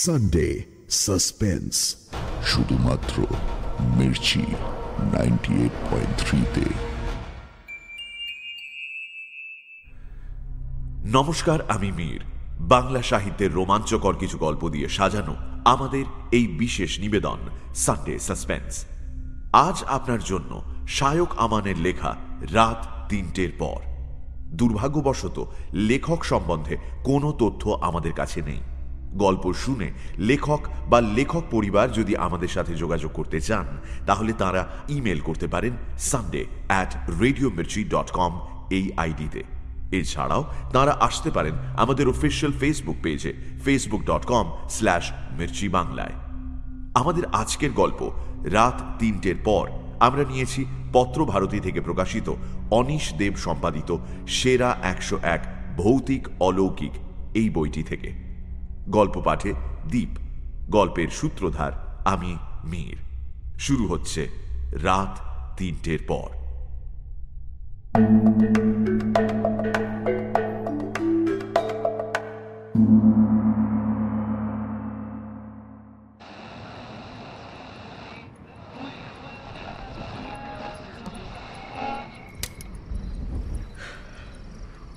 Sunday suspense শুধুমাত্র Mirchi ninety eight point থ্রিতে নমস্কার আমি মীর। বাংলা সাহিত্যের রোমাঞ্চকর কিছু গল্প দিয়ে সাজানো আমাদের এই বিশেষ নিবেদন সানডে সাসপেন্স আজ আপনার জন্য শায়ক আমানের লেখা রাত তিনটের পর। দুর্ভাগ্যবশত লেখক সম্বন্ধে কোনো তথ্য আমাদের কাছে নেই। গল্প শুনে লেখক বা লেখক পরিবার যদি আমাদের সাথে যোগাযোগ করতে চান, তাহলে তারা ইমেল করতে পারেন Sunday at radio Mirchi dot com এই আইডিতে। এছাড়াও তারা আসতে পারেন আমাদের অফিসিয়াল ফেসবুক পেজে Facebook dot com slash Mirchi বাংলায় আমাদের আজকের গল্প রাত তিনটের পর আমরা নিয়েছি পত্রভারতী থেকে প্রকাশিত অনিশ দেব সম্পাদিত সেরা একশো এক ভৌতিক অলৌকিক এই বইটি থেকে। গল্প পাঠে দ্বীপ গল্পের সূত্রধার আমি মীর। শুরু হচ্ছে রাত তিনটের পর।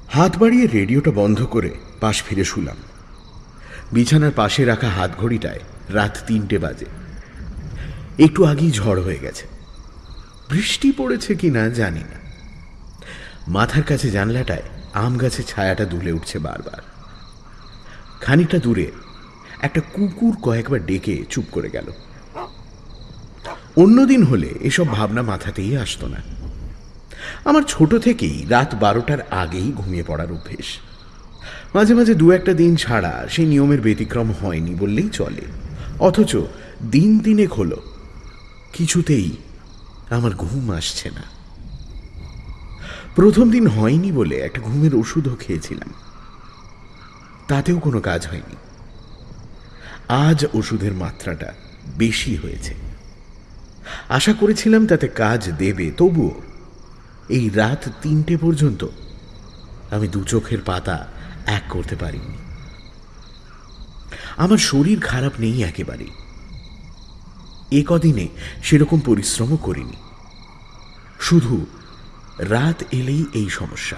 হাত বাড়িয়ে রেডিওটা বন্ধ করে পাশ ফিরে শুলাম। বিছানার পাশে রাখা হাত ঘড়িটায় রাত তিনটে বাজে। একটু আগেই ঝড় হয়ে গেছে। বৃষ্টি পড়েছে কি না জানি না। মাথার কাছে জানলাটায় আম গাছের ছায়াটা দুলে উঠছে বারবার। খানিকটা দূরে একটা কুকুর কয়েকবার ডেকে চুপ করে গেল। অন্যদিন হলে এসব ভাবনা মাথাতেই আসতো না। আমার ছোট থেকেই রাত বারোটার আগেই ঘুমিয়ে পড়ার অভ্যেস। মাঝে মাঝে দু একটা দিন ছাড়া সেই নিয়মের ব্যতিক্রম হয়নি বললেই চলে। অথচ দিন দিনে হলো, কিছুতেই আমার ঘুম আসছে না। প্রথম দিন হয়নি বলে একটা ঘুমের ওষুধও খেয়েছিলাম। তাতেও কোনো কাজ হয়নি। আজ ওষুধের মাত্রাটা বেশি হয়েছে। আশা করেছিলাম তাতে কাজ দেবে, তবুও এই রাত তিনটে পর্যন্ত আমি দু চোখের পাতা এক করতে পারিনি। আমার শরীর খারাপ নেই একেবারেই এ কদিনে সেরকম পরিশ্রমও করিনি। শুধু রাত এলেই এই সমস্যা।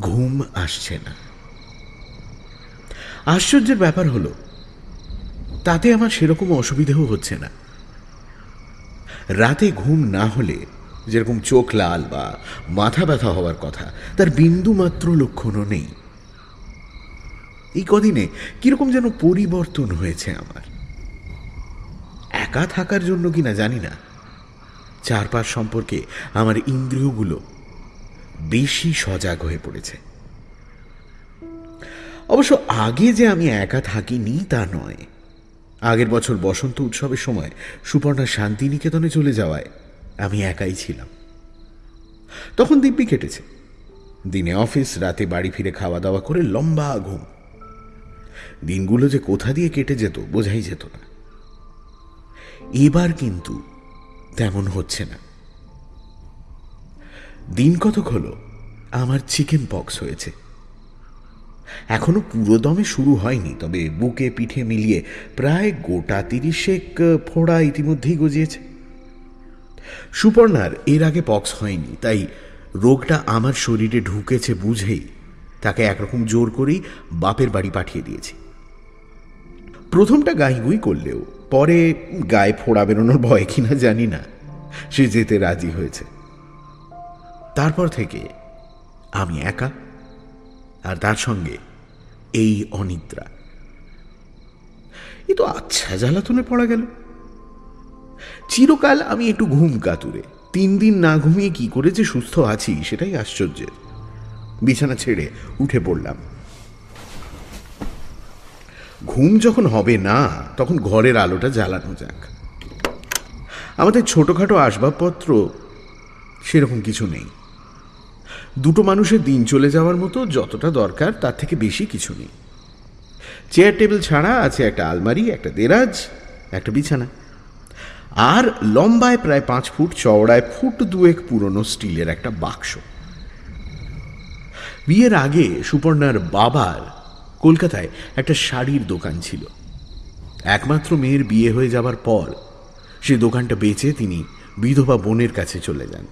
ঘুম আসছে না। আশ্চর্যের ব্যাপার হলো, তাতে আমার সেরকম অসুবিধেও হচ্ছে না। রাতে ঘুম না হলে যেরকম চোখ লাল বা মাথা ব্যথা হওয়ার কথা, তার বিন্দু মাত্র লক্ষণও নেই। এই কদিনে কীরকম যেন পরিবর্তন হয়েছে আমার। একা থাকার জন্য কিনা জানি না। চারপাশ সম্পর্কে আমার ইন্দ্রিয়গুলো বেশি সজাগ হয়ে পড়েছে। অবশ্য আগে যে আমি একা থাকিনি তা নয়। আগের বছর বসন্ত উৎসবের সময় সুপর্ণা শান্তিনিকেতনে চলে যাওয়ায় আমি একাই ছিলাম। তখন দিব্যি কেটেছে দিনে অফিস, রাতে বাড়ি ফিরে খাওয়া দাওয়া করে লম্বা ঘুম। দিনগুলো যে কোথা দিয়ে কেটে যেত, বোঝাই যেত না। এবার কিন্তু তেমন হচ্ছে না। দিন কতক হলো, আমার চিকেন পক্স হয়েছে। এখনও পুরো দমে শুরু হয়নি, তবে বুকে পিঠে মিলিয়ে প্রায় গোটা তিরিশেক ফোড়া ইতিমধ্যেই গজিয়েছে। সুপর্ণার এর আগে পক্স হয়নি, তাই রোগটা আমার শরীরে ঢুকেছে বুঝেই তাকে একরকম জোর করেই বাপের বাড়ি পাঠিয়ে দিয়েছি। প্রথমটা গাইগুই করলেও পরে গায়ে ফোড়া বেরোনোর ভয় কিনা জানি না, সে যেতে রাজি হয়েছে। তারপর থেকে আমি একা আর তার সঙ্গে এই অনিদ্রা। এ তো আচ্ছা জ্বালাতনে পড়া গেল। চিরকাল আমি একটু ঘুম কাতুরে। তিন দিন না ঘুমিয়ে কি করে যে সুস্থ আছি সেটাই আশ্চর্যের। বিছানা ছেড়ে উঠে পড়লাম। ঘুম যখন হবে না, তখন ঘরের আলোটা জ্বালানো যাক। আমাদের ছোটখাটো আসবাবপত্র সেরকম কিছু নেই। দুটো মানুষের দিন চলে যাওয়ার মতো যতটা দরকার, তার থেকে বেশি কিছু নেই। চেয়ার টেবিল ছাড়া আছে একটা আলমারি, একটা দেরাজ, একটা বিছানা। আর লম্বায় প্রায় পাঁচ ফুট, চওড়ায় ফুট দুয়েক পুরনো স্টিলের একটা বাক্স। বিয়ের আগে সুপর্ণার বাবার কলকাতায় একটা শাড়ির দোকান ছিল। একমাত্র মেয়ের বিয়ে হয়ে যাবার পর সে দোকানটা বেচে তিনি বিধবা বোনের কাছে চলে যান।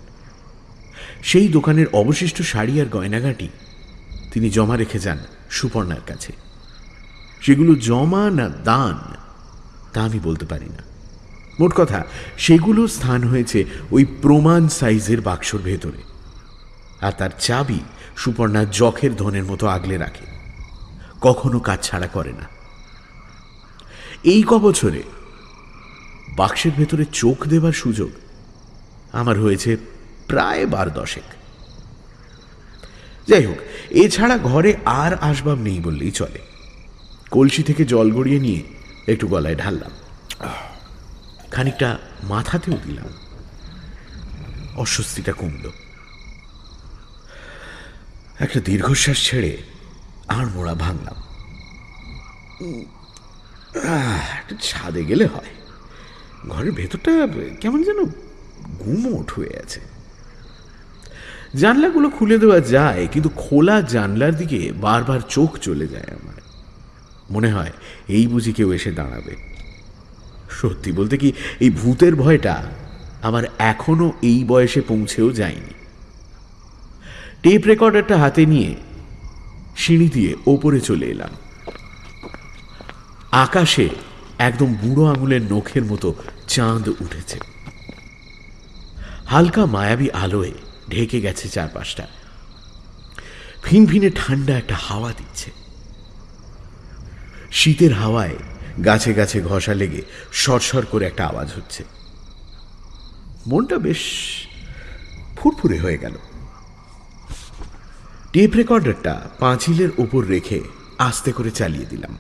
সেই দোকানের অবশিষ্ট শাড়ি আর গয়নাগাটি তিনি জমা রেখে যান সুপর্ণার কাছে। সেগুলো জমা না দান তা আমি বলতে পারি না। মোট কথা, সেগুলো স্থান হয়েছে ওই প্রমাণ সাইজের বাক্সর ভেতরে। আর তার চাবি সুপর্ণা জখের ধনের মতো আগলে রাখে। কখনো কাজ ছাড়া করে না। এই ক বছরে বাক্সের ভেতরে চোখ দেবার সুযোগ আমার হয়েছে প্রায় বার দশেক। যাই হোক, এছাড়া ঘরে আর আসবাব নেই বললেই চলে। কলসি থেকে জল গড়িয়ে নিয়ে একটু গলায় ঢাললাম। খানিকটা মাথাতেও দিলাম। অস্বস্তিটা কমল। একটা দীর্ঘশ্বাস ছেড়ে আর মোড়া ভাঙলাম। ছাদে গেলে হয়। ঘরের ভেতরটা কেমন যেন গুমোট হয়ে আছে। জানলাগুলো খুলে দেওয়া যায়, কিন্তু খোলা জানলার দিকে বারবার চোখ চলে যায় আমার। মনে হয় এই বুঝি কেউ এসে দাঁড়াবে। সত্যি বলতে কি, এই ভূতের ভয়টা আমার এখনও এই বয়সে পৌঁছেও যায়নি। টেপ রেকর্ডারটা হাতে নিয়ে সিঁড়ি দিয়ে ওপরে চলে এলাম। আকাশে একদম বুড়ো আঙুলের নখের মতো চাঁদ উঠেছে। হালকা মায়াবী আলোয় ঢেকে গেছে চারপাশটা। ফিনফিনে ঠান্ডা একটা হাওয়া দিচ্ছে। শীতের হাওয়ায় গাছে গাছে ঘষা লেগে সরসর করে একটা আওয়াজ হচ্ছে। মনটা বেশ ফুরফুরে হয়ে গেল। টেপ রেকর্ডারটা পাঁচিলের ওপর রেখে আস্তে করে চালিয়ে দিলাম।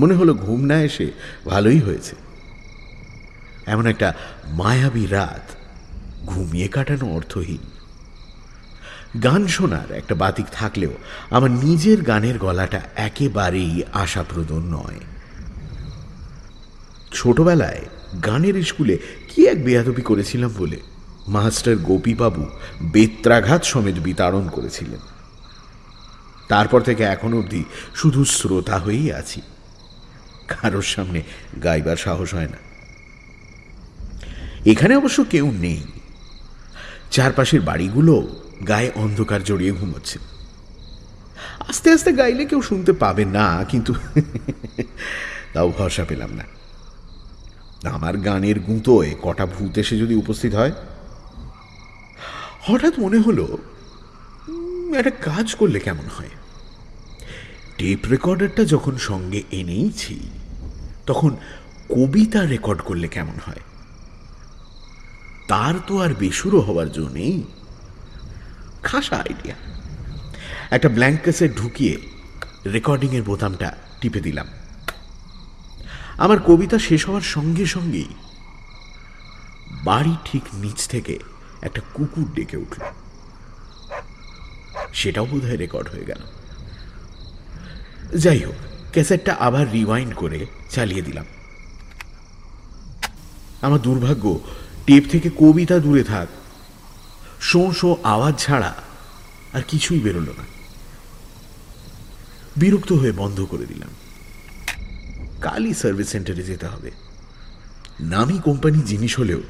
মনে হলো ঘুম না এসে ভালোই হয়েছে। এমন একটা মায়াবী রাত ঘুমিয়ে কাটানো অর্থহীন। গান শোনার একটা বাতিক থাকলেও আমার নিজের গানের গলাটা একেবারেই আশাপ্রদ নয়। ছোটবেলায় গানের স্কুলে কি এক বেয়াদবি করেছিলাম বলে মাস্টার গোপীবাবু বেত্রাঘাত সমেত বিতাড়ন করেছিলেন। তারপর থেকে এখন অবধি শুধু শ্রোতা হয়েই আছি। কারোর সামনে গাইবার সাহস হয় না। এখানে অবশ্য কেউ নেই। চারপাশের বাড়িগুলো গায়ে অন্ধকার জড়িয়ে ঘুমোচ্ছে। আস্তে আস্তে গাইলে কেউ শুনতে পাবে না, কিন্তু তাও ভরসা পেলাম না। আমার গানের গুঁতোয় কটা ভূত এসে যদি উপস্থিত হয়। হঠাৎ মনে হলো একটা কাজ করলে কেমন হয়? টেপ রেকর্ডারটা যখন সঙ্গে এনেইছি, তখন কবিতা রেকর্ড করলে কেমন হয়? তার তো আর বেসুরো হওয়ার জন্যেই খাসা আইডিয়া একটা ব্ল্যাঙ্ক ক্যাসেট ঢুকিয়ে রেকর্ডিংয়ের বোতামটা টিপে দিলাম। আমার কবিতা শেষ হওয়ার সঙ্গে সঙ্গেই বাড়ি ঠিক নিচ থেকে একটা কুকুর ডেকে উঠল। সেটাও বোধহয় রেকর্ড হয়ে গেল। যাই হোক ক্যাসেটটা আবার রিওয়াইন্ড করে চালিয়ে দিলাম। আমার দুর্ভাগ্য টেপ থেকে কবিতা দূরে থাক শো শো আওয়াজ ছাড়া আর কিছুই বেরোলো না। বিরক্ত হয়ে বন্ধ করে দিলাম। কালই সার্ভিস সেন্টারে যেতে হবে। নামি কোম্পানি জিনিস হলেও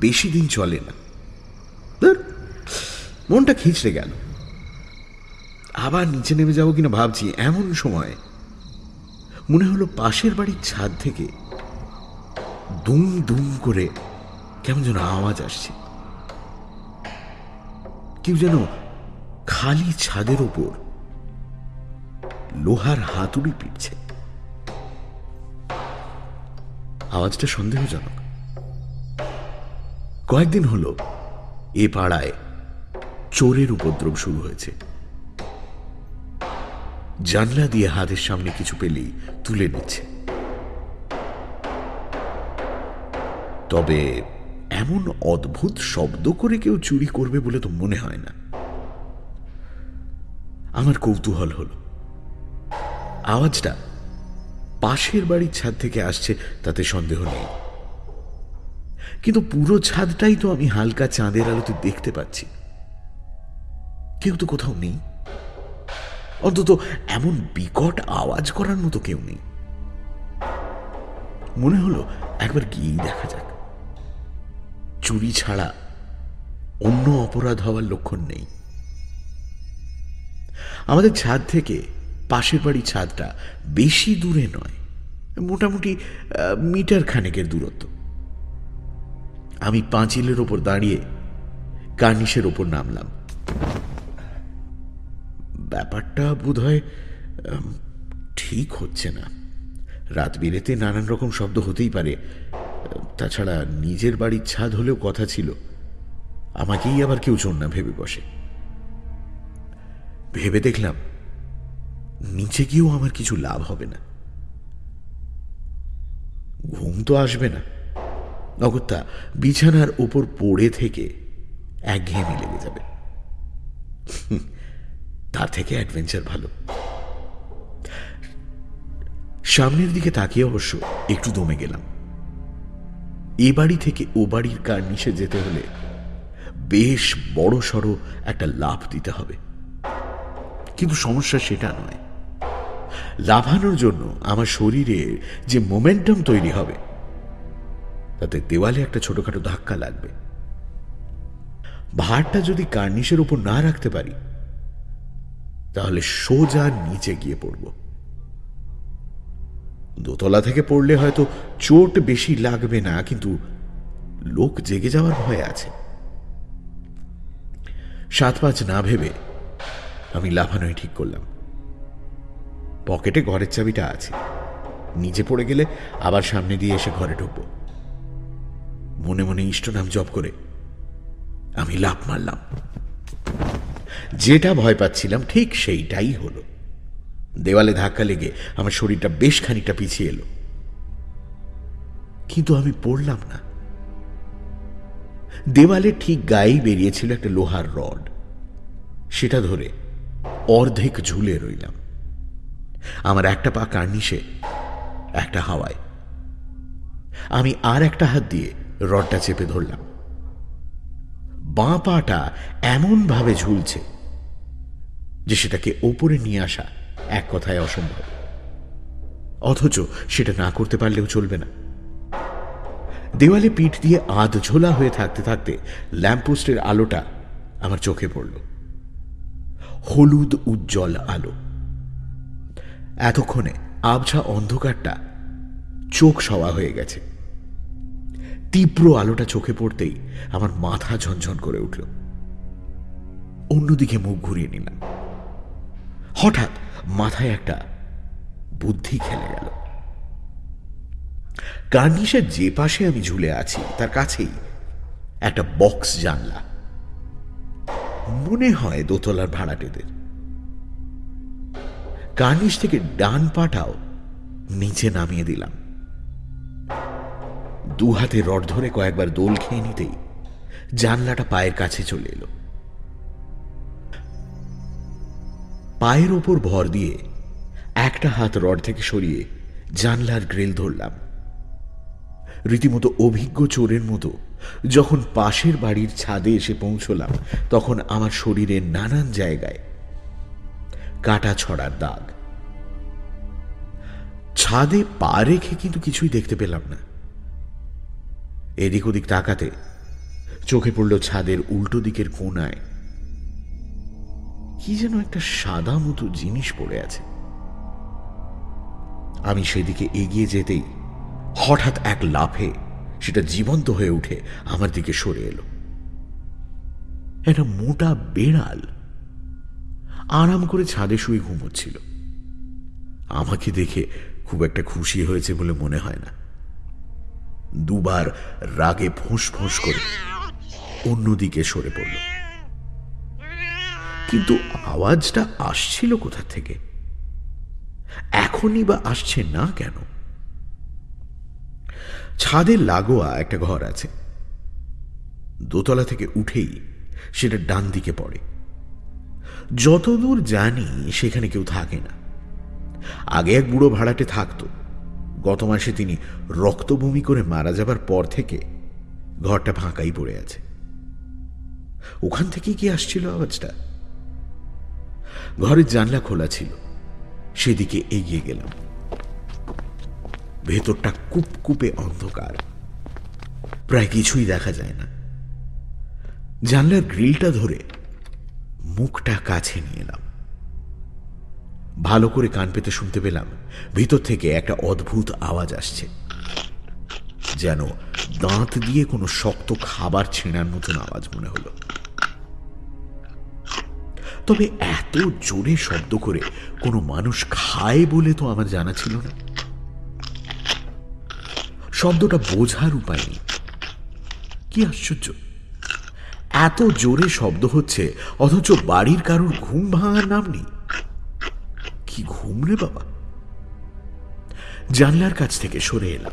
বেশি দিন চলে না। মনটা খিঁচড়ে গেল। আবার নিচে নেমে যাব কিনা ভাবছি, এমন সময় মনে হলো পাশের বাড়ির ছাদ থেকে দুম দুম করে কেমন যেন আওয়াজ আসছে। কেউ যেন খালি ছাদের ওপর লোহার হাতুড়ি পিটছে। আওয়াজটা সন্দেহজনক। কয়েকদিন হলো এ পাড়ায় চোরের উপদ্রব শুরু হয়েছে। জানলা দিয়ে হাতের সামনে কিছু পেলেই তুলে নিচ্ছে। তবে এমন অদ্ভুত শব্দ করে কেউ চুরি করবে বলে তো মনে হয় না। আমার কৌতূহল হলো। আওয়াজটা পাশের বাড়ির ছাদ থেকে আসছে, তাতে সন্দেহ নেই। কিন্তু পুরো ছাদটাই তো আমি হালকা চাঁদের আলোতে দেখতে পাচ্ছি। কেউ তো কোথাও নেই। অন্তত এমন বিকট আওয়াজ করার মতো কেউ নেই। মনে হলো একবার গিয়েই দেখা যাক। চুরি ছাড়া অন্য অপরাধ হওয়ার লক্ষণ নেই। আমাদের ছাদ থেকে পাশের বাড়ির ছাদটা বেশি দূরে নয়, মোটামুটি মিটার খানেকের দূরত্ব। আমি পাঁচিলের ওপর দাঁড়িয়ে কার্নিশের ওপর নামলাম। ব্যাপারটা বোধ ঠিক হচ্ছে না। রাত বিরেতে নানান রকম শব্দ হতেই পারে। তাছাড়া নিজের বাড়ির ছাদ হলেও কথা ছিল। আমাকেই আবার কেউ চোর না ভেবে বসে। ভেবে দেখলাম, নিচে গিয়েও আমার কিছু লাভ হবে না। ঘুম তো আসবে না। অগত্যা, বিছানার উপর পড়ে থেকে একঘেয়েমি লেগে যাবে। তার থেকে অ্যাডভেঞ্চার ভালো। সামনের দিকে তাকিয়ে অবশ্য একটু দমে গেলাম। এ বাড়ি থেকে ও বাড়ির কার্নিশে যেতে হলে বেশ বড় সড়ো একটা লাভ দিতে হবে। কিন্তু সমস্যা সেটা নয়। লাভানোর জন্য আমার শরীরে যে মোমেন্টাম তৈরি হবে, তাতে দেওয়ালে একটা ছোটখাটো ধাক্কা লাগবে। ভারটা যদি কার্নিশের উপর না রাখতে পারি, তাহলে সোজা নিচে গিয়ে পড়ব। দোতলা থেকে পড়লে হয়তো চোট বেশি লাগবে না, কিন্তু লোক জেগে যাওয়ার ভয় আছে। সাত পাঁচ না ভেবে আমি লাফানোই ঠিক করলাম। পকেটে ঘরের চাবিটা আছে। নিচে পড়ে গেলে আবার সামনে দিয়ে এসে ঘরে ঢুকবো। মনে মনে ইষ্ট নাম জপ করে আমি লাফ মারলাম। যেটা ভয় পাচ্ছিলাম ঠিক সেইটাই হলো। দেওয়ালে ধাক্কা লেগে আমার শরীরটা বেশ খানিকটা পিছিয়ে এলো। কিন্তু আমি পড়লাম না। দেওয়ালে ঠিক গায়েই বেরিয়েছিল একটা লোহার রড। সেটা ধরে অর্ধেক ঝুলে রইলাম। আমার একটা পা কার্নিশে, একটা হাওয়ায়। আমি আর একটা হাত দিয়ে রডটা চেপে ধরলাম। বাঁ পাটা এমনভাবে ঝুলছে যে সেটাকে ওপরে নিয়ে আসা এক কথায় অসম্ভব। অথচ সেটা না করতে পারলেও চলবে না। দেওয়ালে পিঠ দিয়ে আধ ঝোলা হয়ে থাকতে থাকতে ল্যাম্পপোস্টের আলোটা আমার চোখে পড়ল। হলুদ উজ্জ্বল আলো। এতক্ষণে আবছা অন্ধকারটা চোখ সওয়া হয়ে গেছে। তীব্র আলোটা চোখে পড়তেই আমার মাথা ঝনঝন করে উঠল। অন্যদিকে মুখ ঘুরিয়ে নিলাম। হঠাৎ মাথায় একটা বুদ্ধি খেলে গেল। কার্নিশের যে পাশে আমি ঝুলে আছি, তার কাছেই একটা বক্স জানলা। মনে হয় দোতলার ভাড়াটেদের। কার্নিশ থেকে ডান পাটাও নিচে নামিয়ে দিলাম। দু হাতে রড ধরে কয়েকবার দোল খেয়ে নিতেই জানলাটা পায়ের কাছে চলে এলো। পায়ের ওপর ভর দিয়ে একটা হাত রড থেকে সরিয়ে জানলার গ্রিল ধরলাম। রীতিমতো অভিজ্ঞ চোরের মতো যখন পাশের বাড়ির ছাদে এসে পৌঁছলাম, তখন আমার শরীরের নানান জায়গায় কাটা ছড়ার দাগ। ছাদে পা রেখে কিন্তু কিছুই দেখতে পেলাম না। এদিক ওদিক তাকাতে চোখে পড়ল ছাদের উল্টো দিকের কোনায় কি যেন একটা সাদা মতো জিনিস পড়ে আছে। আমি সেদিকে এগিয়ে যেতেই হঠাৎ এক লাফে সেটা জীবন্ত হয়ে উঠে আমার দিকে সরে এলো। একটা মোটা বেড়াল আরাম করে ছাদে শুয়ে ঘুমোচ্ছিল। আমাকে দেখে খুব একটা খুশি হয়েছে বলে মনে হয় না। দুবার রাগে ফোঁস ফোঁস করে অন্যদিকে সরে পড়ল। কিন্তু আওয়াজটা আসছিল কোথা থেকে? এখনই বা আসছে না কেন? ছাদের লাগোয়া একটা ঘর আছে। দোতলা থেকে উঠেই সেটা ডান দিকে পড়ে। যতদূর জানি সেখানে কেউ থাকে না। আগে এক বুড়ো ভাড়াটে থাকতো। গত মাসে তিনি রক্তভূমি করে মারা যাবার পর থেকে ঘরটা ফাঁকাই পড়ে আছে। ওখান থেকেই কি আসছিল আওয়াজটা? ঘরের জানলা খোলা ছিল। সেদিকে এগিয়ে গেলাম। ভেতরটা কুপকুপে অন্ধকার। প্রায় কিছুই দেখা যায় না। জানলার গ্রিলটা ধরে মুখটা কাছে নিয়ে এলাম। ভালো করে কান পেতে শুনতে পেলাম, ভিতর থেকে একটা অদ্ভুত আওয়াজ আসছে। যেন দাঁত দিয়ে কোনো শক্ত খাবার ছেঁড়ার মতন আওয়াজ মনে হলো। তবে এত জোরে শব্দ করে কোনো মানুষ খায় বলে তো আমার জানা ছিল না। শব্দটা বোঝার উপায় নেই। কি আশ্চর্য। এত জোরে শব্দ হচ্ছে, অথচ বাড়ির কারোর ঘুম ভাঙার নাম নেই। কি ঘুম রে বাবা। জানলার কাছ থেকে সরে এলাম।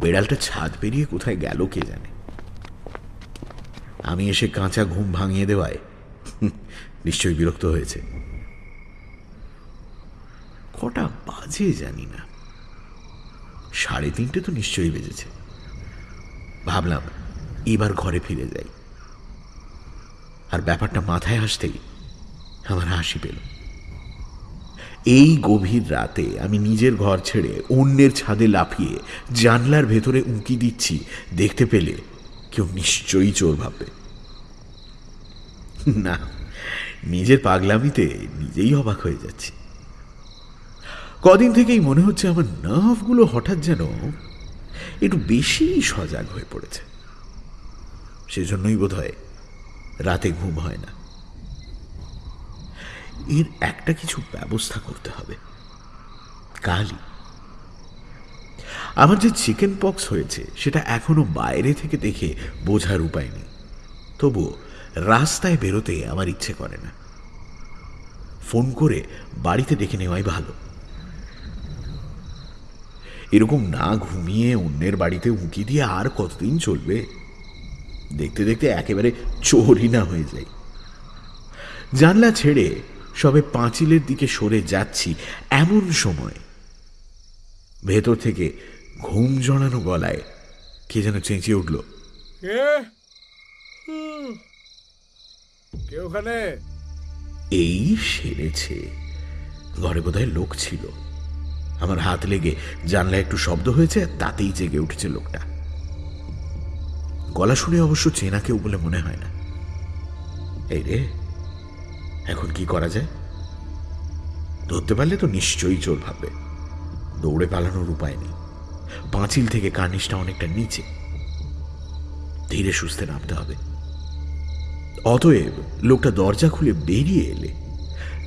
বেড়ালটা ছাদ পেরিয়ে কোথায় গেল কে জানে। আমি এসে কাঁচা ঘুম ভাঙিয়ে দেওয়ায় নিশ্চয়ই বিরক্ত হয়েছে। কটা বাজে জানি না। সাড়ে তিনটে তো নিশ্চয়ই বেজেছে। ভাবলাম এবার ঘরে ফিরে যাই। আর ব্যাপারটা মাথায় আসতেই আমার হাসি পেল। এই গভীর রাতে আমি নিজের ঘর ছেড়ে অন্যের ছাদে লাফিয়ে জানলার ভেতরে উঁকি দিচ্ছি, দেখতে পেলে কেউ নিশ্চয়ই চোর ভাববে। না, নিজের পাগলামিতে নিজেই অবাক হয়ে যাচ্ছি। কদিন থেকেই মনে হচ্ছে আমার নার্ভগুলো হঠাৎ যেন একটু বেশি সজাগ হয়ে পড়েছে। সেজন্যই বোধ হয় রাতে ঘুম হয় না। এর একটা কিছু ব্যবস্থা করতে হবে। কালই। আমার যে চিকেন পক্স হয়েছে, সেটা এখনও বাইরে থেকে দেখে বোঝার উপায় নেই। তবু রাস্তায় বেরোতে আমার ইচ্ছে করে না। ফোন করে বাড়িতে ডেকে নেওয়াই ভালো। এরকম না ঘুমিয়ে অন্যের বাড়িতে উঁকি দিয়ে আর কতদিন চলবে? দেখতে দেখতে একেবারে চোরই না হয়ে যায় জানলা ছেড়ে সবে পাঁচিলের দিকে সরে যাচ্ছি এমন সময়। ভেতর থেকে ঘুম জড়ানো গলায় কে যেন চেঁচিয়ে উঠল। এই সেরেছে। ঘরে বোধহয় লোক ছিল। আমার হাত লেগে জানলা একটু শব্দ হয়েছে, তাতেই জেগে উঠেছে লোকটা। গলা শুনে অবশ্য চেনা কেউ বলে মনে হয় না। এই রে, এখন কি করা যায়? ধরতে পারলে তো নিশ্চয়ই চোর ভাববে। দৌড়ে পালানোর উপায় নেই। পাঁচিল থেকে কার্নিশটা অনেকটা নিচে। ধীরে সুস্থে নামতে হবে। অতএব লোকটা দরজা খুলে বেরিয়ে এলে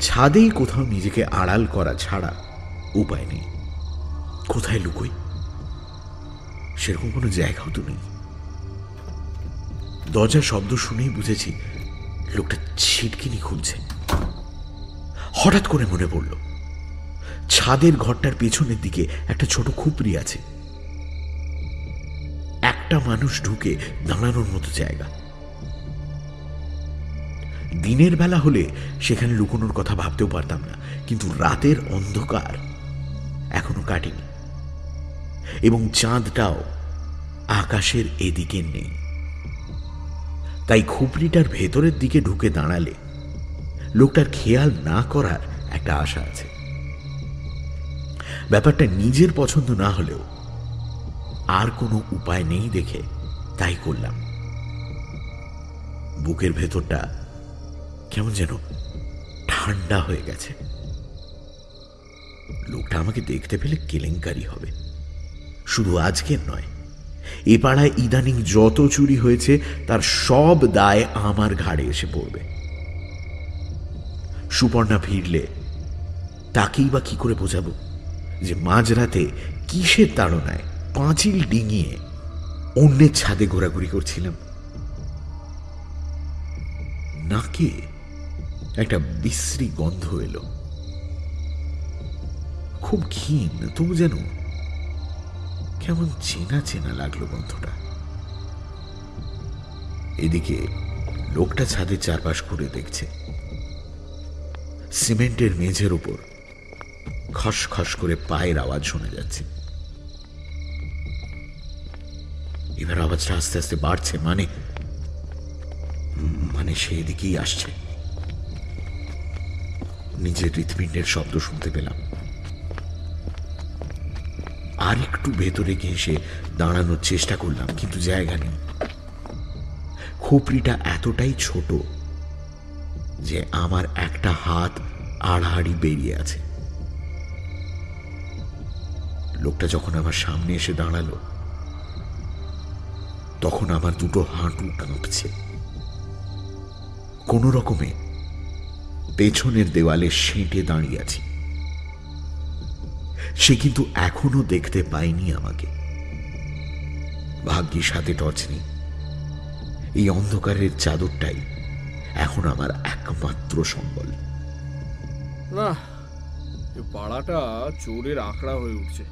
ছাদেই কোথাও নিজেকে আড়াল করা ছাড়া উপায় নেই। কোথায় লুকোই? সেরকম কোনো জায়গাও তো নেই। দরজার শব্দ শুনেই বুঝেছি লোকটা ছিটকিনি খুলছে। হঠাৎ করে মনে পড়ল, ছাদের ঘরটার পেছনের দিকে একটা ছোট খুপড়ি আছে। একটা মানুষ ঢুকে দাঁড়ানোর মতো জায়গা। দিনের বেলা হলে সেখানে লুকোনোর কথা ভাবতেও পারতাম না, কিন্তু রাতের অন্ধকার এখনও কাটেনি। এবং চাঁদটাও আকাশের এদিকে নেই। তাই খুপড়িটার ভেতরের দিকে ঢুকে দাঁড়ালে লোকটার খেয়াল না করার একটা আশা আছে। ব্যাপারটা নিজের পছন্দ না হলেও আর কোনো উপায় নেই দেখে তাই করলাম। বুকের ভেতরটা কেমন যেন ঠান্ডা হয়ে গেছে। লোকটা আমাকে দেখতে পেলে কেলেঙ্কারি হবে। শুধু আজকের নয়, এ পাড়ায় ইদানিং যত চুরি হয়েছে, তার সব দায় আমার ঘাড়ে এসে পড়বে। সুপর্ণা ফিরলে, তাকেই বা কি করে বোঝাবো যে মাঝরাতে কিসের তাড়নায় পাঁচিল ডিঙিয়ে অন্যের ছাদে ঘোরাঘুরি করছিলাম? নাকে একটা বিশ্রী গন্ধ এলো। খুব ক্ষীণ, তবু যেন কেমন চেনা চেনা লাগল গন্ধটা। এদিকে লোকটা ছাদের চারপাশ ঘুরে দেখছে। সিমেন্টের মেঝের উপর খস খস করে পায়ের আওয়াজ শোনা যাচ্ছে। এবার আওয়াজটা আস্তে আস্তে বাড়ছে মানে মানে সেদিকেই আসছে। নিজের হৃৎপিণ্ডের শব্দ শুনতে পেলাম। আর একটু ভেতরে গিয়ে এসে দাঁড়ানোর চেষ্টা করলাম, কিন্তু জায়গা নেই। খুপড়িটা এতটাই ছোট যে আমার একটা হাত আড়াআড়ি বেরিয়ে আছে। লোকটা যখন আমার সামনে এসে দাঁড়াল, তখন আমার দুটো হাঁটু কাঁপছে। কোন রকমে পেছনের দেওয়ালে সেঁটে দাঁড়িয়ে আছি। সে কিন্তু এখনও দেখতে পায়নি আমাকে। ভাগ্যিস সাথে টর্চ নেই। এই অন্ধকারের চাদরটাই এখন আমার একমাত্র সম্বল। না পাড়াটা চোরের আঁকড়া হয়ে উঠছে।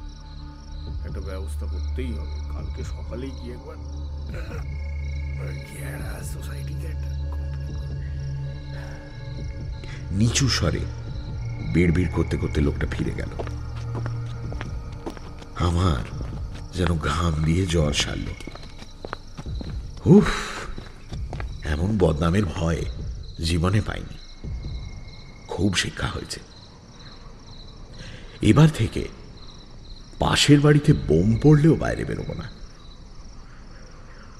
একটা ব্যবস্থা করতেই হবে। কালকে সকালেই গিয়ে একবার সোসাইটিতে একটা নিচু স্বরে বিড়বিড় করতে করতে লোকটা ফিরে গেল। আমার যেন ঘাম দিয়ে জ্বর সারল। উফ, এমন বদনামের ভয় জীবনে পাইনি। খুব শিক্ষা হয়েছে। এবার থেকে পাশের বাড়িতে বোম পড়লেও বাইরে বেরোবো না।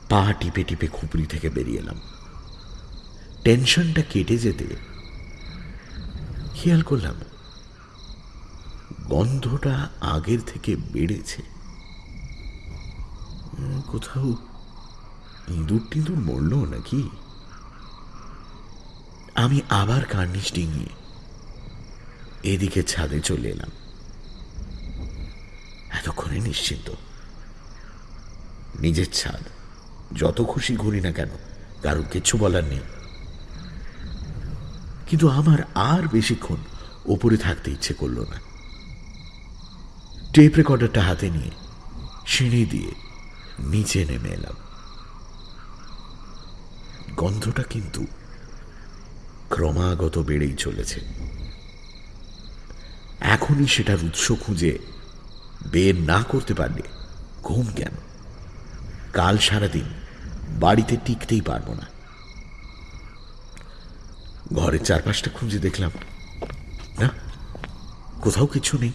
পা টিপে টিপে খুপড়ি থেকে বেরিয়ে এলাম। টেনশনটা কেটে যেতে খেয়াল করলাম, গন্ধটা আগের থেকে বেড়েছে। কোথাও ইঁদুর টিঁদুর মরল নাকি? আমি আবার কার্নিশ ডিঙিয়ে এদিকে ছাদে চলে এলাম। এতক্ষণে নিশ্চিন্ত। নিজের ছাদ, যত খুশি ঘুরি না কেন, কারও কিচ্ছু বলার নেই। কিন্তু আমার আর বেশিক্ষণ ওপরে থাকতে ইচ্ছে করল না। টেপ রেকর্ডারটা হাতে নিয়ে সিঁড়ি দিয়ে নিচে নেমে এলাম। গন্ধটা কিন্তু ক্রমাগত বেড়েই চলেছে। এখনই সেটার উৎস খুঁজে বের না করতে পারলে ঘুম কেন? কাল সারাদিন বাড়িতে টিকতেই পারব না। ঘরের চারপাশটা খুঁজে দেখলাম, না? কোথাও কিছু নেই।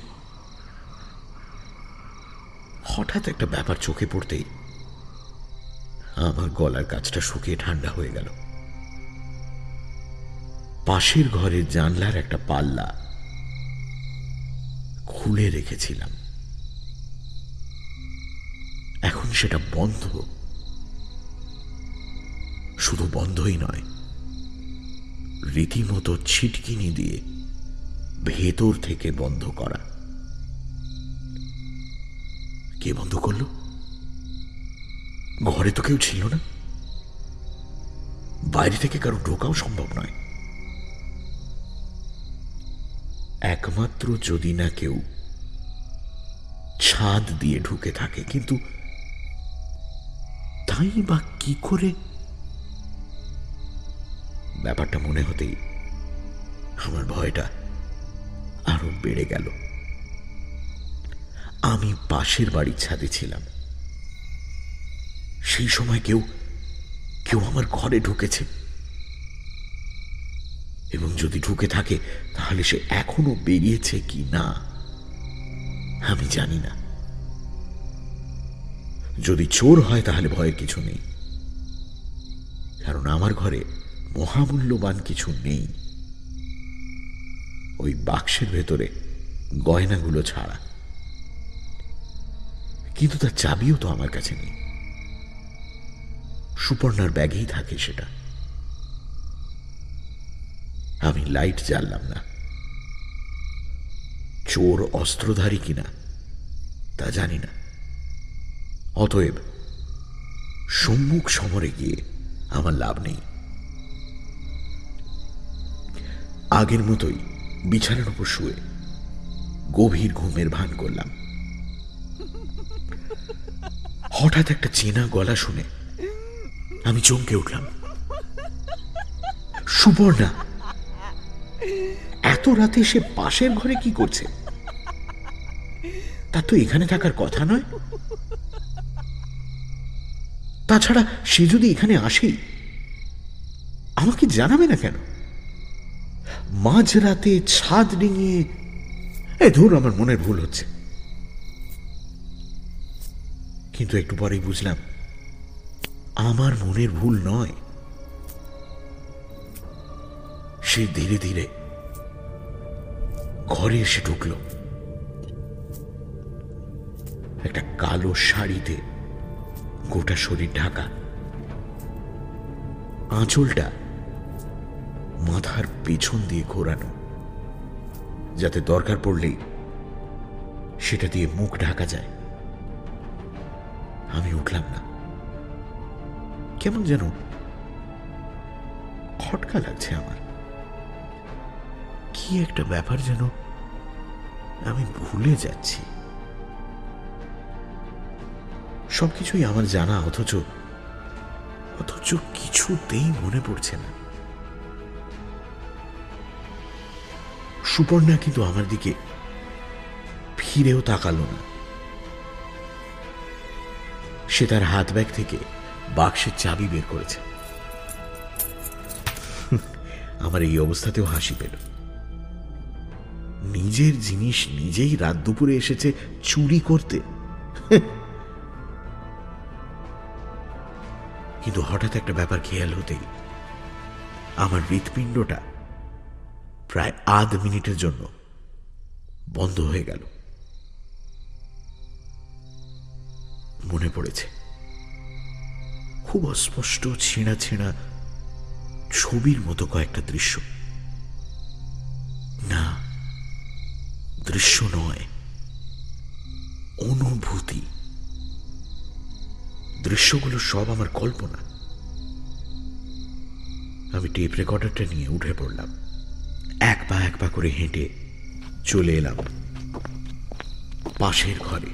হঠাৎ একটা ব্যাপার চোখে পড়তেই আমার গলার কাছটা শুকিয়ে ঠান্ডা হয়ে গেল। পাশের ঘরের জানলার একটা পাল্লা খুলে রেখেছিলাম। এখন সেটা বন্ধ। শুধু বন্ধই নয় রীতিমতো ছিটকিনি দিয়ে ভেতর থেকে বন্ধ করা। কে বন্ধ করল? ঘরে তো কেউ ছিল না। বাইরে থেকে কারও ঢোকাও সম্ভব নয়। একমাত্র যদি না কেউ ছাদ দিয়ে ঢুকে থাকে, কিন্তু তাই বা কি করে ব্যাপারটা মনে হতেই আমার ভয়টা আরও বেড়ে গেল। আমি পাশের বাড়ির ছাদে ছিলাম। সেই সময় কেউ কেউ আমার ঘরে ঢুকেছে। এবং যদি ঢুকে থাকে, তাহলে সে এখনও বেরিয়েছে কি না, আমি জানি না। যদি চোর হয়, তাহলে ভয়ের কিছু নেই। কারণ আমার ঘরে মহামূল্যবান কিছু নেই। ওই বাক্সের ভেতরে গয়নাগুলো ছাড়া। কিন্তু তার চাবিও তো আমার কাছে নেই। সুপর্ণার ব্যাগেই থাকে সেটা। আমি লাইট জ্বাললাম না। চোর অস্ত্রধারী কিনা, তা জানি না। অতএব সম্মুখ সমরে গিয়ে আমার লাভ নেই। আগের মতোই বিছানার উপর শুয়ে গভীর ঘুমের ভান করলাম। হঠাৎ একটা চেনা গলা শুনে আমি চমকে উঠলাম। সুবর্ণা, এত রাতে সে পাশের ঘরে কি করছে? তার তো এখানে থাকার কথা নয়। তাছাড়া সে যদি এখানে আসেই, আমাকে জানাবে না কেন? মাঝরাতে ছাদ ডিঙিয়ে এ ধুর, আমার মনের ভুল হচ্ছে। কিন্তু একটু পরেই বুঝলাম, আমার মনের ভুল নয়। সে ধীরে ধীরে ঘরে এসে ঢুকল। একটা কালো শাড়িতে গোটা শরীর ঢাকা। আঁচলটা মাথার পেছন দিয়ে ঘোরানো, যাতে দরকার পড়লেই সেটা দিয়ে মুখ ঢাকা যায়। আমি উঠলাম না। কেমন যেন খটকা লাগছে আমার। কি একটা ব্যাপার যেন আমি ভুলে যাচ্ছি। সবকিছুই আমার জানা, অথচ অথচ কিছুতেই মনে পড়ছে না। সুপর্ণা কিন্তু আমার দিকে ফিরেও তাকালো না। সে তার হাত ব্যাগ থেকে বাক্সের চাবি বের করেছে। আমার এই অবস্থাতেও হাসি পেল। নিজের জিনিস নিজেই রাত দুপুরে এসেছে চুরি করতে। কিন্তু হঠাৎ একটা ব্যাপার খেয়াল হতেই আমার হৃৎপিণ্ডটা প্রায় আধ মিনিটের জন্য বন্ধ হয়ে গেল। মনে পড়েছে, খুব অস্পষ্ট ছেঁড়া ছেঁড়া ছবির মতো কয়েকটা দৃশ্য। না, দৃশ্য নয়, অনুভূতি। দৃশ্যগুলো সব আমার কল্পনা। আমি টেপ রেকর্ডারটা নিয়ে উঠে পড়লাম। এক পা এক পা করে হেঁটে চলে এলাম পাশের ঘরে।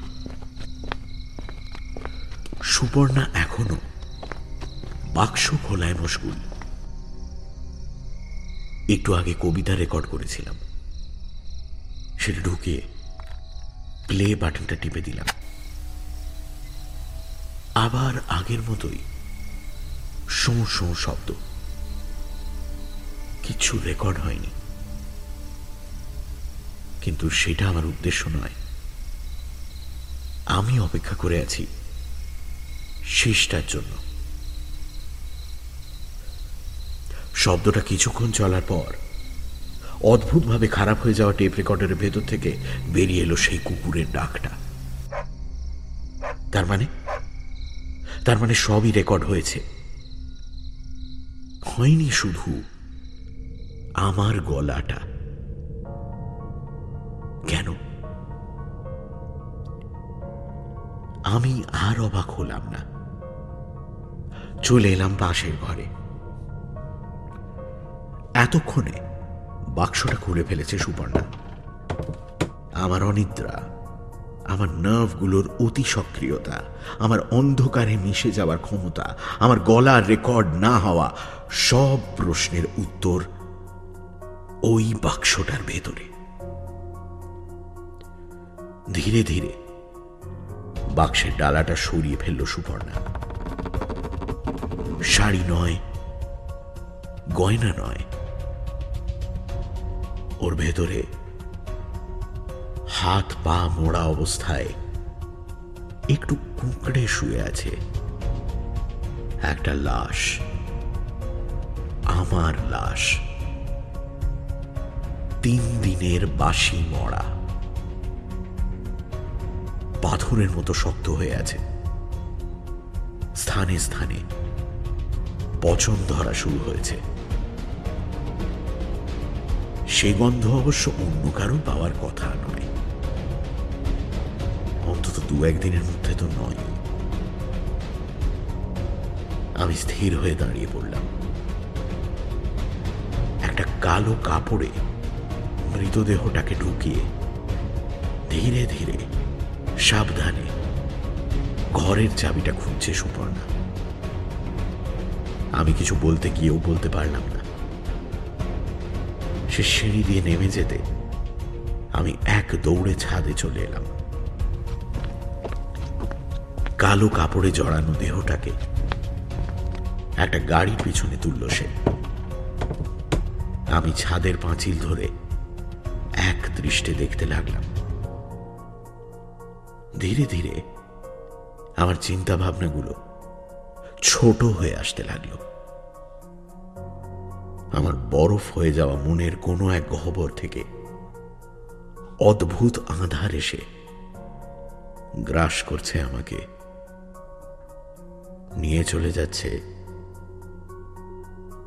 সুপর্ণা এখনও বাক্স খোলায় মশগুল। একটু আগে কবিতা রেকর্ড করেছিলাম। সেটা ঢুকিয়ে প্লে বাটনটা টিপে দিলাম। আবার আগের মতোই শোঁ শোঁ শব্দ। কিছু রেকর্ড হয়নি। কিন্তু সেটা আমার উদ্দেশ্য নয়। আমি অপেক্ষা করে আছি শেষটার জন্য। শব্দটা কিছুক্ষণ চলার পর অদ্ভুতভাবে খারাপ হয়ে যাওয়া টেপ রেকর্ডারের ভেতর থেকে বেরিয়ে এলো সেই কুকুরের ডাকটা। তার মানে? তার মানে সবই রেকর্ড হয়েছে। হয়নি শুধু আমার গলাটা। আমি আর অবাক হলাম না। চলে এলাম পাশের ঘরে। এতক্ষণে বাক্সটা খুলে ফেলেছে সুপর্ণা। আমার অনিদ্রা, আমার নার্ভগুলোর অতি সক্রিয়তা, আমার অন্ধকারে মিশে যাওয়ার ক্ষমতা, আমার গলার রেকর্ড না হওয়া সব প্রশ্নের উত্তর ওই বাক্সটার ভেতরে। ধীরে ধীরে বাক্সের ডালাটা সরিয়ে ফেলল সুপর্ণা। শাড়ি নয়, গয়না নয়। ওর ভেতরে হাত পা মোড়া অবস্থায় একটু কুঁকড়ে শুয়ে আছে। একটা লাশ, আমার লাশ। তিন দিনের বাসি মরা। পাথরের মতো শক্ত হয়ে আছে। স্থানে স্থানে পচন ধরা শুরু হয়েছে। সে গন্ধ অবশ্য অন্য কারও পাওয়ার কথা নয়। অন্তত দু একদিনের মধ্যে তো নয়। আমি স্থির হয়ে দাঁড়িয়ে পড়লাম। একটা কালো কাপড়ে মৃতদেহটাকে ঢুকিয়ে ধীরে ধীরে সাবধানে। ঘরের চাবিটা খুঁজছে সুপর্ণা। আমি কিছু বলতে গিয়েও বলতে পারলাম না। সে সিঁড়ি দিয়ে নেমে যেতে আমি এক দৌড়ে ছাদে চলে এলাম। কালো কাপড়ে জড়ানো দেহটাকে একটা গাড়ির পিছনে তুলল সে। আমি ছাদের পাঁচিল ধরে এক দৃষ্টে দেখতে লাগলাম। ধীরে ধীরে আমার চিন্তা ভাবনাগুলো ছোট হয়ে আসতে লাগল। আমার বরফ হয়ে যাওয়া মনের কোনো এক গহ্বর থেকে অদ্ভুত আধার এসে গ্রাস করছে আমাকে। নিয়ে চলে যাচ্ছে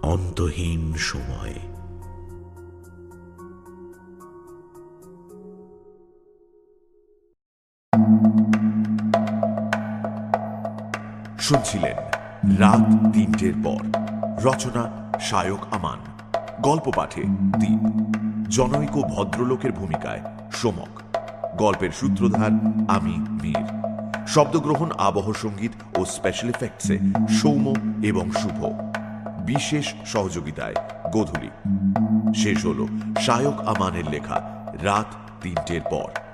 অন্তহীন সময়। শুনছিলেন রাত তিনটের পর। রচনা শায়ক আমান। গল্প পাঠে দ্বীপ জনৈক ভদ্রলোকের ভূমিকায় সোমক। গল্পের সূত্রধার আমি মীর। শব্দগ্রহণ, আবহ সংগীত ও স্পেশাল এফেক্টসে সৌম্য এবং শুভ। বিশেষ সহযোগিতায় গোধূলি। শেষ হল শায়ক আমানের লেখা রাত তিনটের পর।